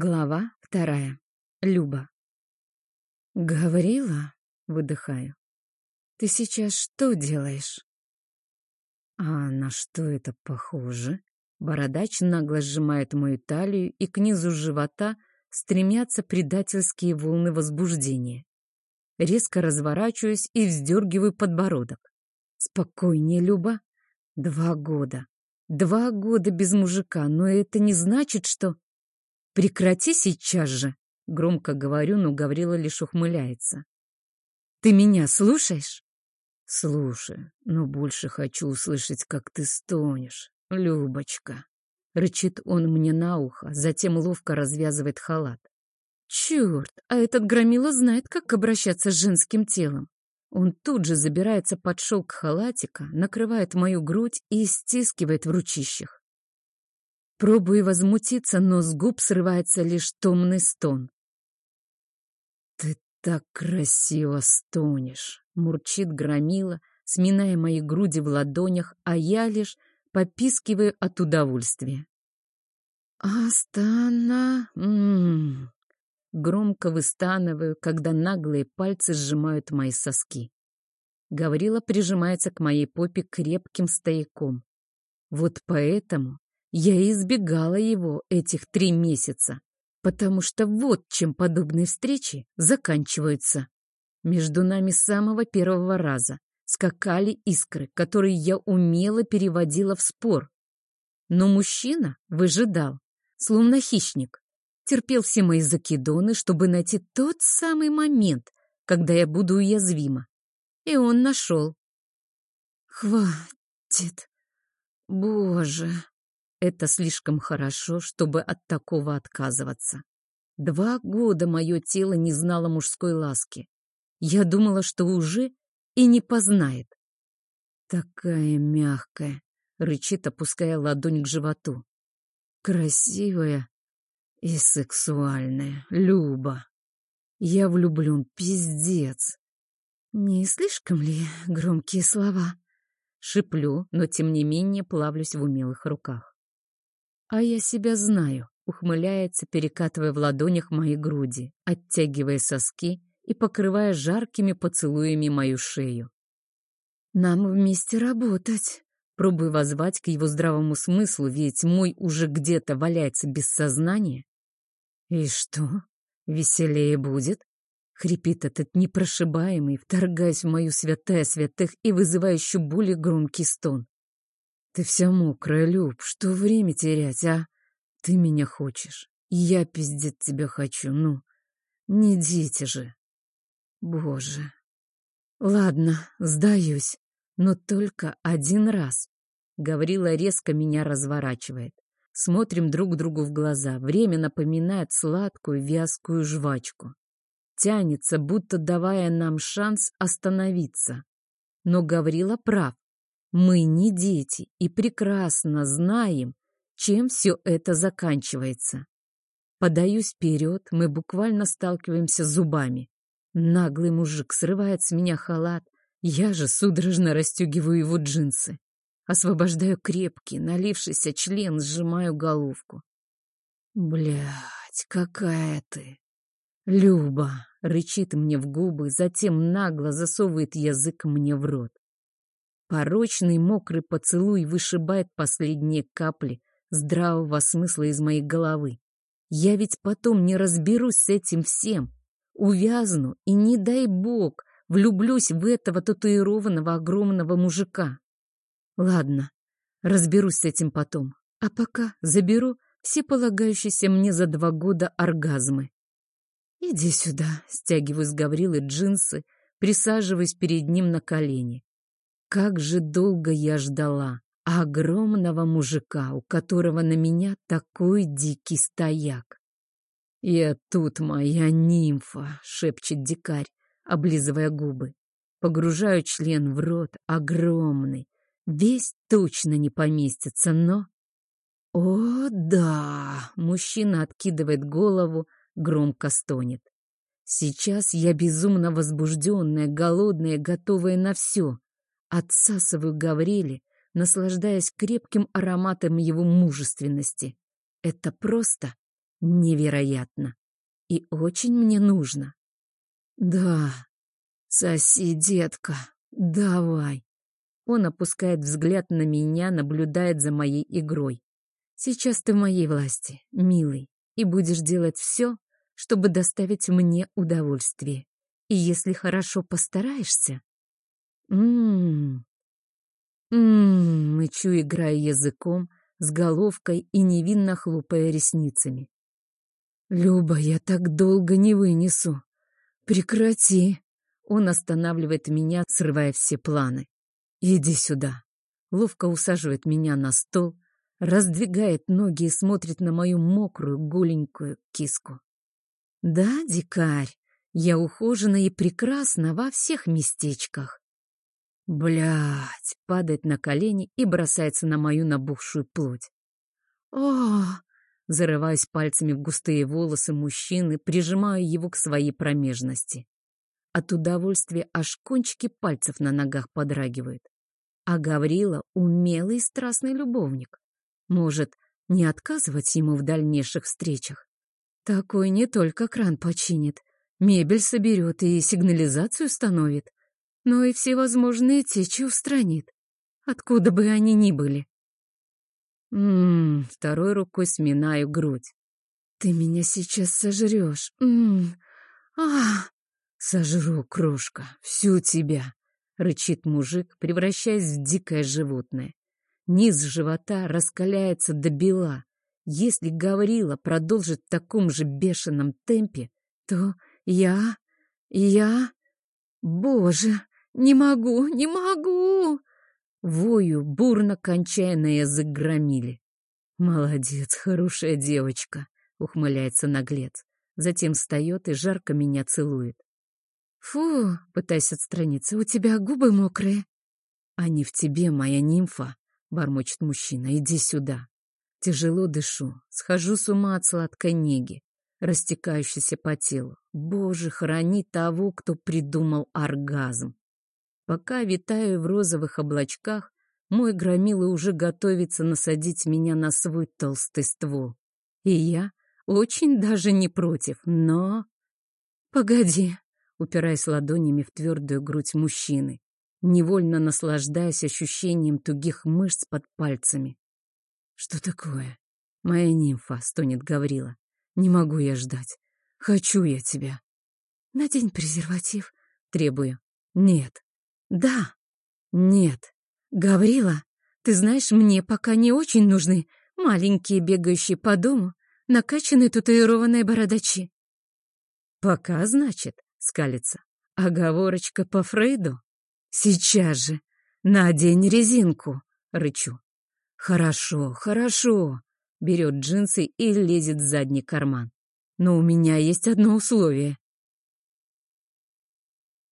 Глава вторая. Люба. «Говорила?» — выдыхаю. «Ты сейчас что делаешь?» «А на что это похоже?» Бородач нагло сжимает мою талию, и к низу живота стремятся предательские волны возбуждения. Резко разворачиваюсь и вздергиваю подбородок. «Спокойнее, Люба. Два года. Два года без мужика, но это не значит, что...» «Прекрати сейчас же!» — громко говорю, но Гаврила лишь ухмыляется. «Ты меня слушаешь?» «Слушаю, но больше хочу услышать, как ты стонешь, Любочка!» Рычит он мне на ухо, затем ловко развязывает халат. Черт, а этот громила знает, как обращаться с женским телом. Он тут же забирается под шелк халатика, накрывает мою грудь и стискивает в ручищах. Пробую возмутиться, но с губ срывается лишь томный стон. «Ты так красиво стонешь!» — мурчит громила, сминая мои груди в ладонях, а я лишь попискиваю от удовольствия. «Астана...» М -м -м. Громко выстанываю, когда наглые пальцы сжимают мои соски. Гаврила прижимается к моей попе крепким стояком. Вот поэтому я избегала его этих три месяца, потому что вот чем подобные встречи заканчиваются. Между нами с самого первого раза скакали искры, которые я умело переводила в спор. Но мужчина выжидал, словно хищник, терпел все мои закидоны, чтобы найти тот самый момент, когда я буду уязвима. И он нашел. «Хватит! Боже!» Это слишком хорошо, чтобы от такого отказываться. Два года мое тело не знало мужской ласки. Я думала, что уже и не познает. Такая мягкая, рычит, опуская ладонь к животу. Красивая и сексуальная, Люба. Я влюблен, пиздец. Не слишком ли громкие слова? Шиплю, но тем не менее плавлюсь в умелых руках. «А я себя знаю», — ухмыляется, перекатывая в ладонях мои груди, оттягивая соски и покрывая жаркими поцелуями мою шею. «Нам вместе работать», — пробую возвать к его здравому смыслу, ведь мой уже где-то валяется без сознания. «И что, веселее будет?» — хрипит этот непрошибаемый, вторгаясь в мою святая святых и вызывающий более громкий стон. Ты вся мокрая, Люб, что время терять, а? Ты меня хочешь. Я пиздец тебя хочу, ну. Не дети же. Боже. Ладно, сдаюсь, но только один раз. Гаврила резко меня разворачивает. Смотрим друг другу в глаза. Время напоминает сладкую вязкую жвачку. Тянется, будто давая нам шанс остановиться. Но Гаврила прав. Мы не дети и прекрасно знаем, чем все это заканчивается. Подаюсь вперед, мы буквально сталкиваемся зубами. Наглый мужик срывает с меня халат, я же судорожно расстегиваю его джинсы. Освобождаю крепкий, налившийся член, сжимаю головку. Блядь, какая ты! Люба! Рычит мне в губы, затем нагло засовывает язык мне в рот. Порочный мокрый поцелуй вышибает последние капли здравого смысла из моей головы. Я ведь потом не разберусь с этим всем. Увязну и, не дай бог, влюблюсь в этого татуированного огромного мужика. Ладно, разберусь с этим потом. А пока заберу все полагающиеся мне за два года оргазмы. Иди сюда, стягиваю с Гаврилы джинсы, присаживаюсь перед ним на колени. Как же долго я ждала огромного мужика, у которого на меня такой дикий стояк. «Я тут моя нимфа», — шепчет дикарь, облизывая губы. Погружаю член в рот, огромный. Весь точно не поместится, но... «О, да!» — мужчина откидывает голову, громко стонет. «Сейчас я безумно возбужденная, голодная, готовая на все. Отсасываю Гавриле, наслаждаясь крепким ароматом его мужественности. Это просто невероятно. И очень мне нужно. Да, соси, детка, давай. Он опускает взгляд на меня, наблюдает за моей игрой. Сейчас ты в моей власти, милый, и будешь делать все, чтобы доставить мне удовольствие. И если хорошо постараешься... Ммм... Ммм... Мычу, играя языком, с головкой и невинно хлопая ресницами. «Люба, я так долго не вынесу. Прекрати!» Он останавливает меня, срывая все планы. «Иди сюда». Ловко усаживает меня на стол, раздвигает ноги и смотрит на мою мокрую, голенькую киску. «Да, дикарь, я ухожена и прекрасна во всех местечках». Блядь, падает на колени и бросается на мою набухшую плоть. О, зарываюсь пальцами в густые волосы мужчины, прижимаю его к своей промежности. От удовольствия аж кончики пальцев на ногах подрагивают. А Гаврила — умелый и страстный любовник. Может, не отказывать ему в дальнейших встречах? Такой не только кран починит, мебель соберет и сигнализацию установит, но и всевозможные течи устранит, откуда бы они ни были. Ммм, второй рукой сминаю грудь. Ты меня сейчас сожрешь. Ммм, ах. «Сожру, крошка, всю тебя!» — рычит мужик, превращаясь в дикое животное. Низ живота раскаляется до бела. Если Гаврила продолжит в таком же бешеном темпе, то я... я... Боже, не могу, не могу! Вою, бурно кончая на язык громили. «Молодец, хорошая девочка», — ухмыляется наглец. Затем встает и жарко меня целует. «Фу!» — пытаясь отстраниться. «У тебя губы мокрые». «Они в тебе, моя нимфа!» — бормочет мужчина. «Иди сюда». Тяжело дышу, схожу с ума от сладкой неги, растекающейся по телу. Боже, храни того, кто придумал оргазм. Пока витаю в розовых облачках, мой громила уже готовится насадить меня на свой толстый ствол. И я очень даже не против, но... Погоди, упираясь ладонями в твердую грудь мужчины, невольно наслаждаясь ощущением тугих мышц под пальцами. «Что такое?» «Моя нимфа», — стонет Гаврила. «Не могу я ждать. Хочу я тебя». «Надень презерватив», — требую. «Нет». «Да». «Нет». «Гаврила, ты знаешь, мне пока не очень нужны маленькие бегающие по дому, накачанные татуированные бородачи». «Пока, значит?» скалится. Оговорочка по Фрейду? Сейчас же. Надень резинку, рычу. Хорошо, хорошо. Берет джинсы и лезет в задний карман. Но у меня есть одно условие.